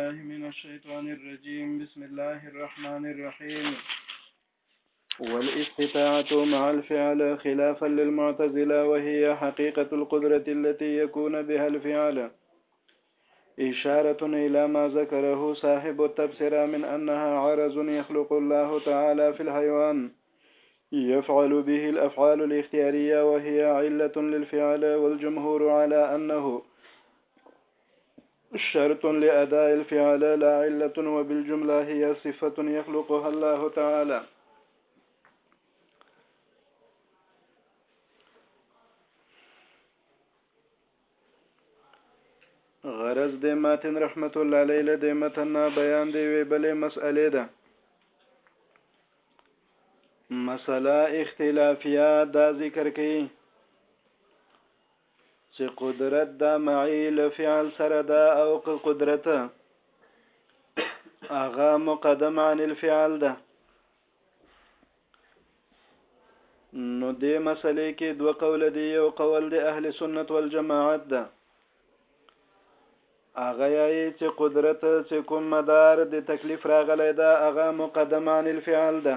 الله من الشيطان الرجيم بسم الله الرحمن الرحيم والاستطاعة مع الفعل خلافا للمعتزلة وهي حقيقة القدرة التي يكون بها الفعل إشارة إلى ما ذكره صاحب التبصرة من أنها عرز يخلق الله تعالى في الحيوان يفعل به الأفعال الاختيارية وهي علة للفعل والجمهور على أنه شرط لأداء الفعل لا علة وبالجملة هي صفة يخلقها الله تعالى غرض د ماتن رحمت الله علیه له د متن بیان دی وی بلې مسئله ده مسله اختلافیه دا ذکر کړي چې قدرت دا معی له فعل سره ده او که قدرت هغه مقدم عن الفعل ده نو دې مسلې کې دوه قول دي یو قول د اهل سنت والجماعت ده هغه یې چې قدرت چې کوم مدار د تکلیف راغلی ده هغه مقدم عن الفعل ده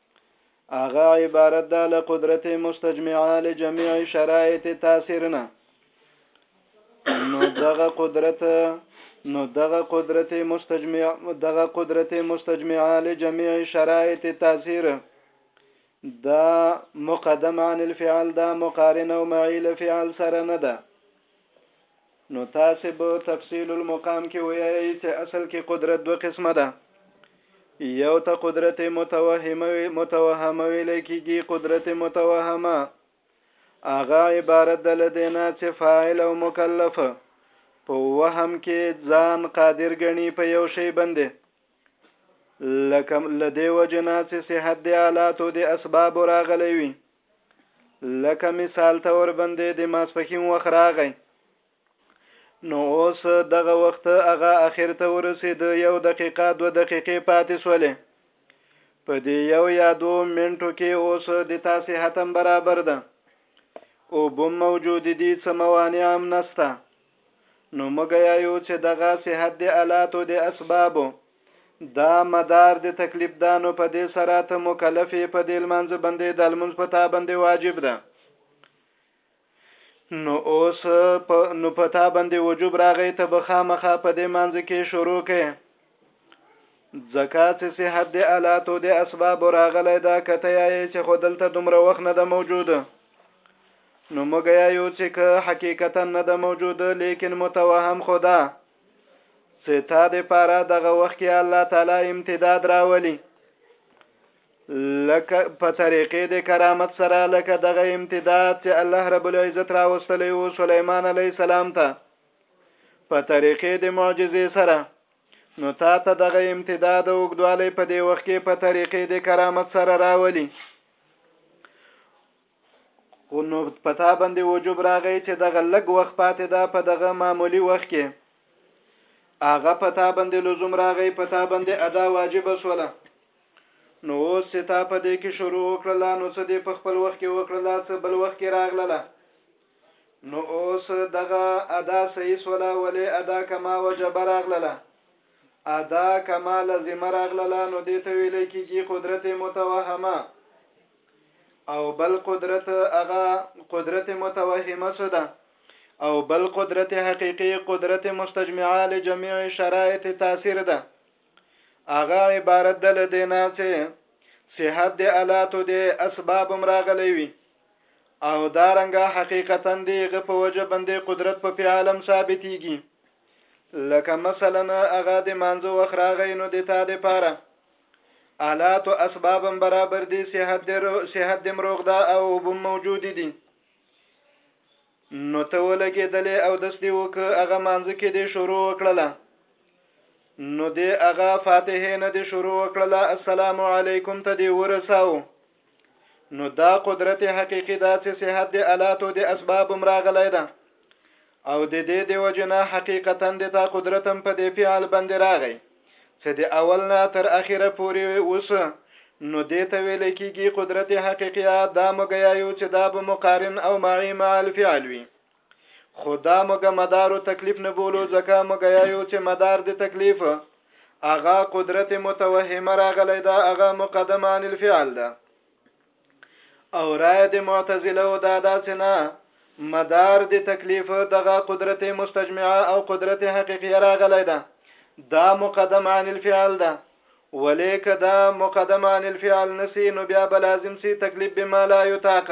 هغه عبارت ده له قدرت مستجمعه لجميع شرایط تاثیر نه نو دغه قدرت نو دغه قدرت مستجمع دغه قدرت مستجمعه لجميع شرایط تاثیر دا مقدم عن الفعل دا مقارن او معیل فعل سره نه ده نو تاسې به تفصیل المقام کې ویایئ چې اصل کې قدرت دوه قسمه ده یو ته قدرت متوهمه متوهمه ویل کېږي قدرت متوهمه هغه عبارت ده له دې نه چې فاعل او مکلف په وهم کې ځان قادر ګڼي په یو شی باندې لکه لدی وجنا چې صحت د آلاتو د اسباب راغلی وي لکه مثال ته وربندې د ماسپخین وخت راغی نو اوس دغه وخت هغه اخر ته ورسید یو دقیقه دو دقیقې پاتې سولې په دې یو یا دو منټو کې اوس د تاسې حتم برابر ده او بم موجود دي څه موانع هم نسته نو موږ یایو چې دغه صحت د الاتو د اسبابو دا مدار د تکلیف ده نو په دې سره ته مکلف یې په دې لمانځه باندې د لمونځ په تا باندې واجب ده نو اوس په نو په تا باندې وجوب راغی ته به خامخا په دې مانځ کې شروع کې زکات چې صحت د آلاتو د اسباب راغلی دا کته یې چې خو دلته دومره وخت نه ده موجود نو موږ یو چې که حقیقتا نه ده موجود لیکن متوهم خدا چې تا د پاره دغه وخت کې الله تعالی امتداد راولي لکه په طریقې د کرامت سره لکه دغه امتداد چې الله رب العزت راوستلی و سليمان عليه السلام ته په طریقې د معجزې سره نو تا ته دغه امتداد او اوږدوالی په دې وخت کې په طریقې د کرامت سره راولي خو نو په تا باندې وجوب راغی چې دغه لږ وخت پاتې ده په دغه معمولی وخت کې هغه په تا باندې لزوم راغی په تا باندې ادا واجب سوله نو اوس چې تا په دې کې شروع وکړله نو څه دې په خپل وخت کې وکړله څه بل وخت کې راغلله نو اوس دغه ادا صحیح سوله ولې ادا کما وجب راغلله ادا کما لازم راغلله نو دې ته ویل کېږي قدرت متوهمه او بل قدرت هغه قدرت متوهمه څه ده او بل قدرت حقيقي قدرت مستجمعه لجميع شرایط تاثیر ده هغه عبارت ده لدینا چې صحت د الاتو د اسباب مراغلی وي او دارنګه حقیقتا دیغه په وجه باندې قدرت په فعالم ثابتيږي لکه مثلا هغه د مانزو وخراغې نو د تا د پاره آلات او اسباب هم برابر دي صحت دې صحت دې مروغ ده او وب موجود دي نو ته ولګېدلې او دس دی وک هغه مانځ کې دې شروع وکړله نو دې هغه فاتحه نه دې شروع وکړله السلام علیکم ته دې ورساو نو دا قدرت حقيقي دا چې صحت د الاتو د اسباب مراغلی ده او د دې د وجنه حقیقتا د تا قدرتم په دې فعل باندې راغی چې د اول نه تر اخره پورې اوس نو دې ته ویل کېږي قدرت حقیقیه دا مګیا یو چې دا به مقارن او معی مع الفعل وي خو دا موږ مدارو تکلیف نه بولو ځکه موږ یایو چې مدار د تکلیف اغا قدرت متوهمه راغلی دا اغا مقدم عن الفعل ده او رای د معتزله او دا داسې نه مدار د تکلیف دغه قدرت مستجمعه او قدرت حقیقیه راغلی ده دا مقدم عن الفعل ده ولیک دا مقدم عن الفعل نسی نو بیا بلازم سی تکلیف بما لا یطاق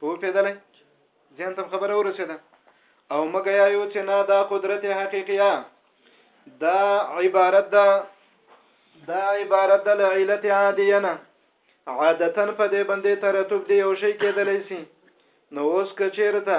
په پیدلې ځان ته خبره ورسېده او مګه یا یو چې نه دا قدرت حقیقیه دا عبارت ده دا عبارت ده له علت عادیه نه عادتا په دې باندې ترتب دی یو شی کېدلی سي نو اوس که چیرته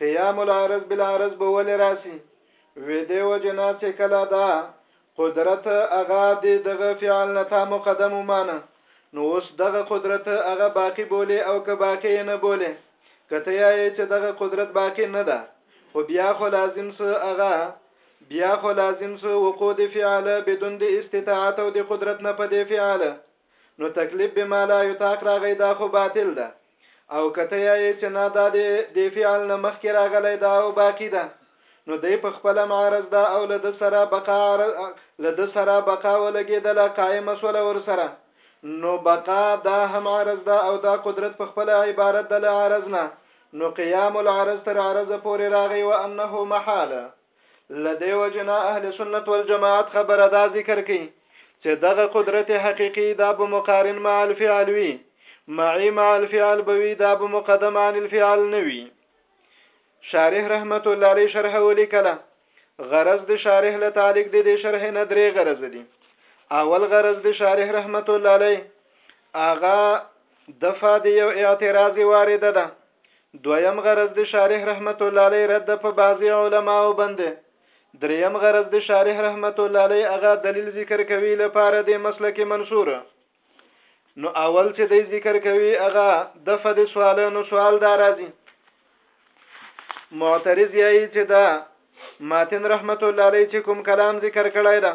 قیام العرض بالعرض به ولې راسي ویدې وجه نه چې کله دا قدرت هغه د دغه فعل نه تا مقدم ومانه نو اوس دغه قدرت هغه باقی بولې او که باقی نه بولې کته یې چې دغه قدرت باقی نه ده خو بیا خو لازم سه هغه بیا خو لازم سه وقود فعل بدون د استطاعت او د قدرت نه په دې فعل نو تکلیف به ما لا یطاق راغی دا خو باطل ده او که ته یایې چې نه دا دې دې فعل نه مخکې راغلی ده او باقی ده نو دی په خپله معرض ده او له ده سره بقا له ده سره بقا ولګېدله قائمه سوله ورسره نو بقا دا هم عرض ده او دا قدرت په خپله عبارت ده له عرض نه نو قیام العرض تر عرض پورې راغی وانه محاله لدې وجنا اهل سنت والجماعت خبره دا ذکر کړي چې دغه قدرت حقيقي دا به مقارن مع الفعل وي معي مع الفعل به وي دا به مقدم عن الفعل نه وي شارح رحمت الله علیه شرح ولیکله غرض د شارح له تعلق د دې شرح نه درې غرض دي اول غرض د شارح رحمت الله علیه اغا دفعه د یو اعتراض وارده ده دویم غرض د شارح رحمت الله علیه رد په بعضی علماو باندې دریم غرض د شارح رحمت الله علی هغه دلیل ذکر کوي لپاره د مسلک منصور نو اول چې د ذکر کوي هغه د فد سوال نو سوال دا راځي معترض یې چې دا ماتن رحمت الله علی چې کوم کلام ذکر کړی دا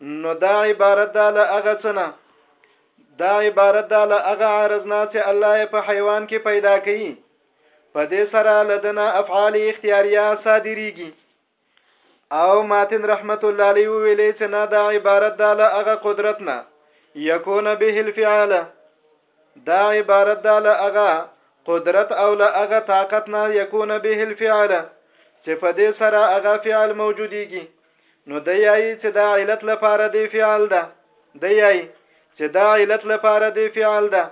نو دا عبارت ده له هغه څه نه دا عبارت ده له هغه عارض نه چې الله یې په حیوان کې پیدا کوي په دې سره لدنه افعال اختیاریه صادریږي او ماتن رحمت الله علیه ویلې چې نه دا عبارت ده له هغه قدرت نه یکون به الفعاله دا عبارت ده له هغه قدرت او له هغه طاقت نه یکون به الفعل چې په دې سره هغه فعل موجودیږي نو د یای چې دا علت لپاره دی فعل ده د یای چې دا علت لپاره دی فعل ده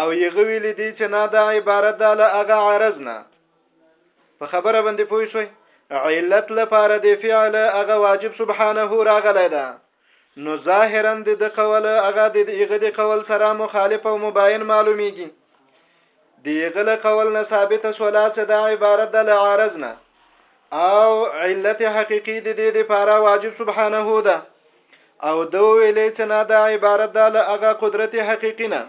او یې غویل دي چې نه دا عبارت ده له هغه عرض نه په خبره باندې پوه شوي علت لپاره دی فعل هغه واجب سبحانه راغلی ده نو ظاهرا د د قول هغه د ایغه د قول سره مخالف او مباین معلومیږي دی غل قول نه ثابت سولا چې دا عبارت د لعارض نه او علت حقيقي د دې لپاره واجب سبحانه ده او دو ویلې چې نه دا عبارت د هغه قدرت حقيقي نه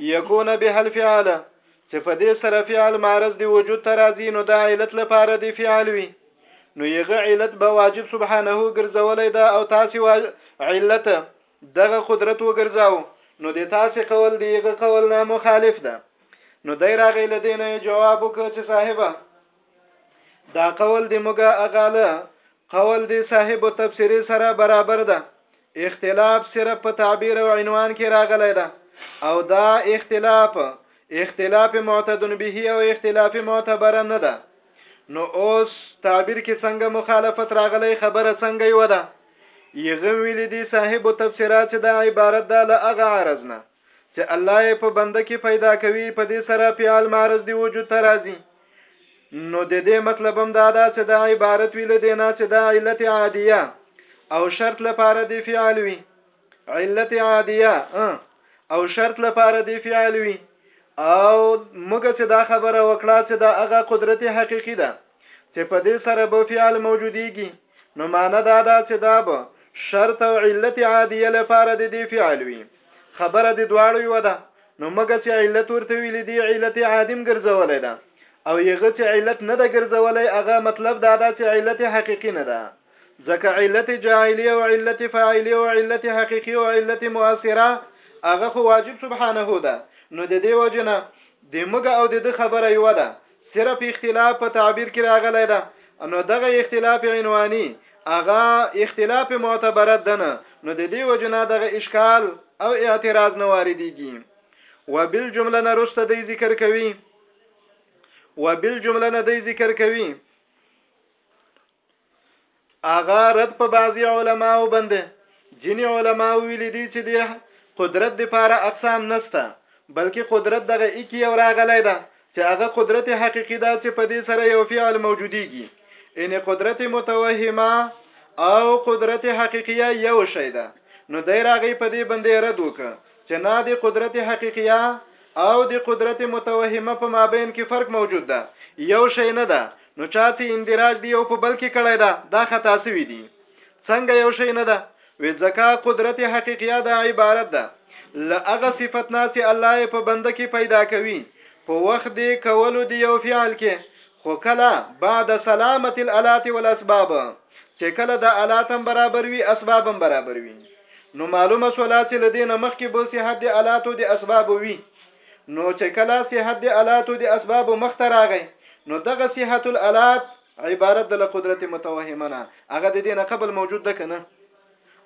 يكون به الفعل چې په دې سره فعل معرض دی وجود ته راځي نو دا علت لپاره دی فعل وي نو یغه علت به واجب سبحانه ګرځولې ده او تاسو علت دغه قدرت وګرځاو نو د تاسو قول دیغه قول نه مخالف ده نو دای راغی لدینه جواب وکړه چې صاحبہ دا قول دی موږ اغاله قول دی صاحب تفسیری سره برابر ده اختلاف صرف په تعبیر او عنوان کې راغلی ده او دا اختلاف اختلاف معتدن به او اختلاف معتبر نه ده نو اوس تعبیر کې څنګه مخالفت راغلی خبره څنګه یو ده یغه ویل دي صاحب تفسیرات دا عبارت ده له اغه عرض نه چې الله یې په بنده کې پیدا کوي په دې سره فعل معرض دی وجود ته راځي نو د دې مطلب هم دا ده چې دا عبارت ویل دی نه چې دا علت عادیه او شرط لپاره دی فعل وي علت عادیه او شرط لپاره دی فعل وي او موږ چې دا خبره وکړه چې دا هغه قدرت حقيقي ده چې په دې سره به فعل موجوديږي نو معنی دا ده چې دا به شرط او علت عادیه لپاره د دې فعل وي خبره د دواړو یو ده نو مګه چې علت ورته ویل دي علت عادم ګرځولې ده او یغه چې علت نه ده ګرځولې هغه مطلب دا ده چې علت حقيقي نه ده ځکه علت جاهلی او علت فاعلی او علت حقيقي او علت مؤثره هغه خو واجب سبحانه ده نو د دې وجنه د مګه او د خبره یو ده صرف اختلاف په تعبیر کې راغلی ده نو دغه اختلاف عنواني اغا اختلاف معتبره ده نه نو د دې وجنا دغه اشکال او اعتراض نه واردېږي وبل جمله نه رسته دی ذکر کوي وبل جمله نه دی ذکر کوي اغه رد په بعضی علماو باندې جنی علما ویل دي چې دی قدرت د پاره اقسام نسته بلکې قدرت دغه اکی یو راغلی ده چې هغه قدرت حقیقی ده چې په دې سره یو فعل موجودیږي ان قدرت متوهمه او قدرت حقیقیه یو شی ده نو دی راغی په دې باندې رد وک چې نه د قدرت حقیقیه او د قدرت متوهمه په مابین کې فرق موجود ده یو شی نه ده نو چا څه اندراج دی او په بل کې کړی ده دا خطا سوي دي څنګه یو شی نه ده وې ځکه قدرت حقیقیه دا عبارت ده له هغه صفت نه چې الله په بنده کې پیدا کوي په وخت دی کولو دی یو فعل کې خو کله بعد سلامت الالات والاسباب چې کله د الاتم برابر وي اسبابم برابر وي نو معلومه شولا چې لدینه مخکې به صحت د الاتو د اسباب وي نو چې کله صحت د الاتو د اسبابو مخ ته راغی نو دغه صحت الالات عبارت د قدرت متوهمه نه هغه د دینه قبل موجود ده کنه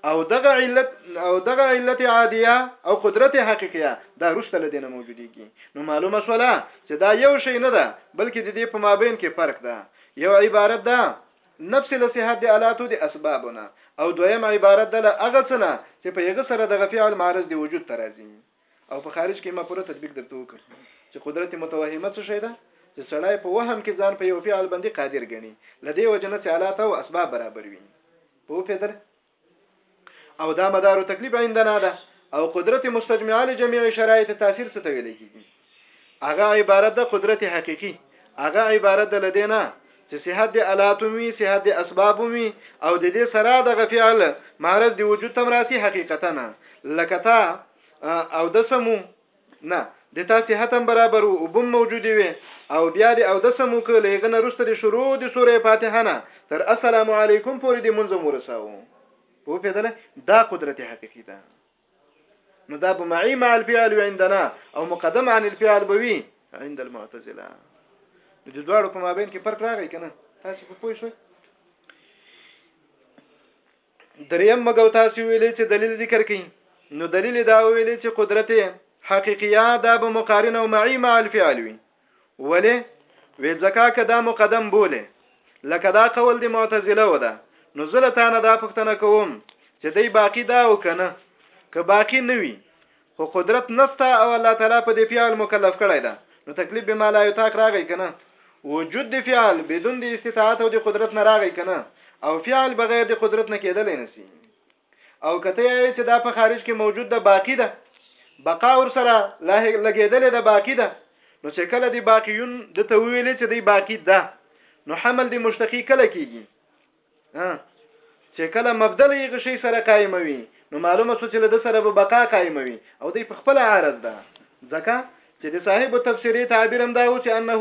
او دغه علت او دغه علت عادیه او قدرت حقیقیه دا رسته لدینه موجودیږي نو معلومه شوله چې دا یو شی نه ده بلکې د دې په مابین کې فرق ده یو عبارت ده نفس له صحت د الاتو د اسبابونه او دویم عبارت ده له هغه څه نه چې په یغه سره دغه فعل معرض دی وجود ترازی او په خارج کې ما پوره تطبیق درته وکړ چې قدرت متوهمه څه شي ده چې سړی په وهم کې ځان په یو فعل باندې قادر ګڼي لدې وجنه چې حالات او اسباب برابر وي په پیدل او دا مدار تکلیف عندنا ده او قدرت مستجمعه لجميع شرایط تاثیر څه ته ویل کیږي هغه عبارت ده قدرت حقيقي هغه عبارت ده لدې نه چې صحت د الاتم وي صحت د اسباب وي او د دې سره دغه فعل معرض دی وجود تم راسي حقیقتا نه لکه تا او د سمو نه د تا صحت هم برابر وو او بم موجود وي او بیا د او د سمو کې لېغه نه رسته د شروع د سورې فاتحه نه تر السلام علیکم پورې د منځم ورساو په پیدله دا قدرت حقیقی ده نو دا به معي مع الفعل عندنا او مقدم عن الفعل بوي عند المعتزله نو د دواړو په مابین کې فرق راغی کنه تاسو په پوه شئ دریم مګو تاسو ویلې چې دلیل ذکر کړي نو دلیل دا ویلې چې قدرت حقیقیه دا به مقارن او معي مع الفعل وي ولې؟ وې ځکه که دا مقدم بولې لکه دا قول د معتزله و ده نو زه له تا نه دا پوښتنه کوم چې دی باقی دا او که نه که باقی نه وي خو قدرت نسته او الله تعالی په دې فعل مکلف کړی ده نو تکلیف به ما لا یطاق راغی که نه وجود د فعل بدون د استطاعت او د قدرت نه راغی که نه او فعل بغیر د قدرت نه کېدلی نسی او کته یې چې دا په خارج کې موجود ده باقی ده بقا ور سره لګیدلې ده باقی ده نو چې کله دی باقیون د ته ویلې چې دی باقی ده نو حمل دی مشتقی کله کیږي ها چې کله مبدل یې غشي سره قائموي نو معلومه څه چې له سره به بقا قائموي او دی په خپل عارض ده ځکه چې د صاحب تفسیری تعبیر هم دا و چې انه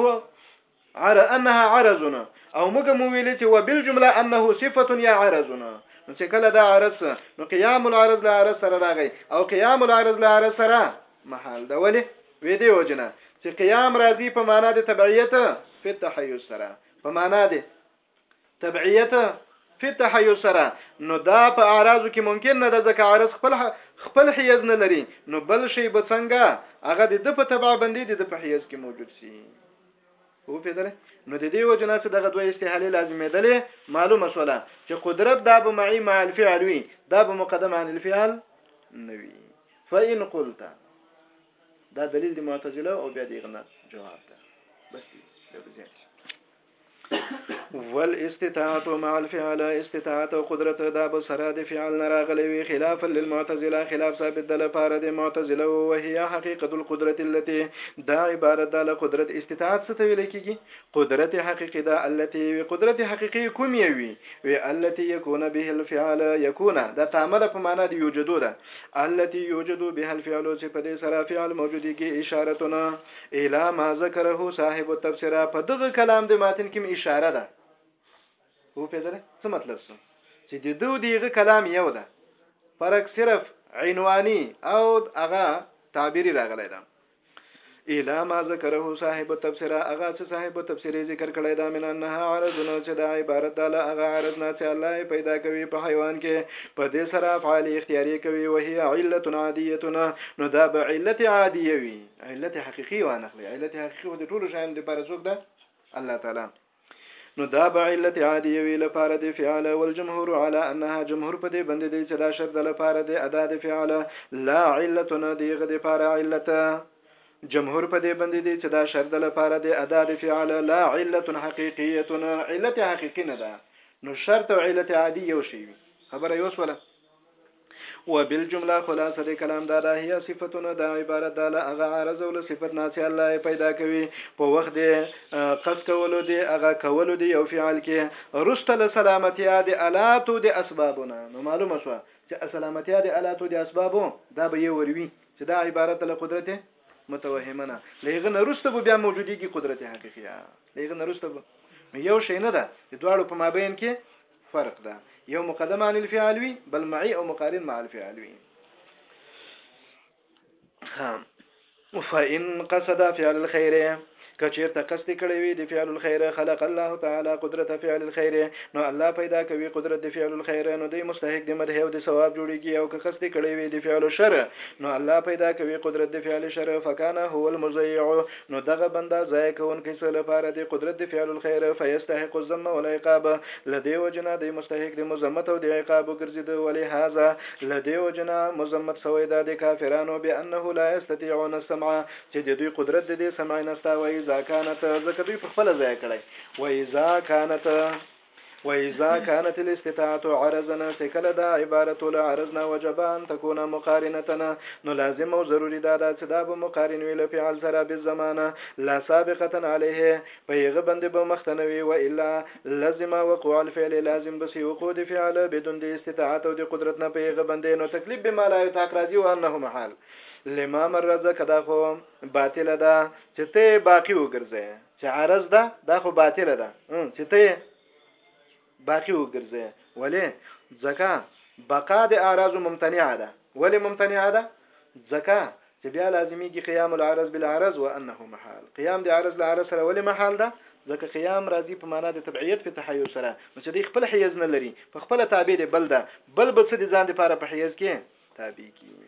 عر انها عرزنا او موږ مو ویل چې وبالجمله انه صفه یا عرزنا نو چې کله دا عرض نو قیام العرض له عرض سره راغی او قیام العرض له عرض سره محال ده ولی وې دی وجنه چې قیام راځي په معنا د تبعیت په تحیز سره په معنا د تبعیت فی تحیز سره نو دا په اعراضو کې ممکن نه ده ځکه عرض خپل خپل حیز نه لري نو بل شی به څنګه هغه د په تبع باندې د په حیز کې موجود سي وو پیدل نو د دې وجنه چې دغه دوه استحاله لازمېدلې معلومه شوله چې قدرت دا به معي مع الفعل وي دا به مقدم عن الفعل نوي فإن قلت دا دلیل د معتزله او بیا د اغنا جواب ده بس دې ول استطاعت مع الفعل استطاعت او قدرت دا به سره د فعل نه راغلی وي خلاف للمعتزله خلاف ثابت د لپاره د معتزله او وهي حقیقت القدرت التي دا عبارت د قدرت استطاعت څه ویل کیږي قدرت حقیقي دا التي وي قدرت حقیقي کوم یې وي وي التي يكون به الفعل يكون دا تعمل په معنا د یوجدو ده التي يوجد بها الفعل چې په دې سره فعل موجوديږي اشارتونه الی ما ذکره صاحب التبصره په دغه کلام د ماتن کې اشاره ده او په دې څه مطلب سو چې د دوه دیغه کلام یو ده فرق صرف عنواني او هغه تعبیری راغلی ده الا ما ذکره صاحب التفسیر اغا چې صاحب التفسیر ذکر کړی دا من انها عرضنا چې دا عبارت ده اغا عرضنا چې الله پیدا کوي په حیوان کې په دې سره افعال اختیاري کوي وهي عله عادیه نو دا به علت عادیه وي علت حقیقی یې وانه خلی علت حقیقی خو د ټولو شیانو لپاره څوک ده الله تعالی نو دا به علت عادی وی لپاره د فعل او الجمهور علی انها جمهور په دې باندې دی چې دا شرط لپاره د ادا د فعل لا علت نه دیغه د لپاره علت جمهور په دې باندې دی چې دا شرط لپاره د ادا د فعل لا علت حقیقیه علت حقیقی نه ده نو شرط او علت عادی یو شی خبره یو سواله وبالجمله خلاصه د کلام دا ده هي صفتونه دا عبارت ده له هغه عارض او له صفت نه چې الله یې پیدا کوي په وخت د قصدولو دی هغه کولو دی یو فعل کې رسته له سلامتیا د الاتو د اسبابونه نو معلومه شوه چې سلامتیا د الاتو د اسبابو دا به یې وروي چې دا عبارت له قدرت متوهمه نه لهغه نرسته به بیا موجودیږي قدرت حقیقیه لهغه نرسته به یو شی نه ده د دواړو په مابین کې فرق ده یو مقدم عن الفعل وی بل معي او مقارن مع الفعل وی ها فإن قصد فعل الخير کچیرته قصد کړی وي د فعل الخير خلق الله تعالی قدرت فعل الخير نو الله پیدا کوي قدرت د فعل الخير نو دی مستحق د مدح او د ثواب جوړیږي او که قصد کړی وي د فعل الشر نو الله پیدا کوي قدرت د فعل الشر فکان هو المضيع نو دغه بنده ضایع کوونکی څه لپاره د قدرت د فعل الخیر فیستحق الذم والعقاب له دې وجې نه دی مستحق د مذمت او د عقاب وګرځېده ولهذا له دې وجې نه مذمت سوی ده د کافرانو بأنه لا یستطیعون السمع چې د دوی قدرت د دې سمع نسته و اذا کانت ځکه دوی په خپله ضایع کړی و اذا کانت واذا كانت الاستطاعه عرضنا سکل دا عبارت ول عرضنا وجب ان تكون مقارنتنا نو لازم او ضروری دا دا چې دا به مقارن وی له فعل سره به زمانه لا سابقه عليه پیغه بند به مختنوي و الا لازم وقوع الفعل لازم بس وقوع د فعل بدون د استطاعت او د قدرت نه پیغه بند نو تکلیف به ما لا يتاق راځي او انه محال لما مرزه کدا خو باطل ده چې ته باقی وګرځي چې عرض ده دا خو باطله ده چې ته یې باقی وګرځې ولې ځکه بقا د اعراض ممتنعه ده ولې ممتنعه ده ځکه چې بیا لازمی کې قیام العرض بالعرض وانه محال قیام د عرض له عرض سره ولې محال ده ځکه قیام راځي په معنا د تبعیت په تحیر سره نو چې دی خپل حیز نه لري په خپل تابع دی بل ده بل به څه د ځان لپاره په حیز کې تابع کیږي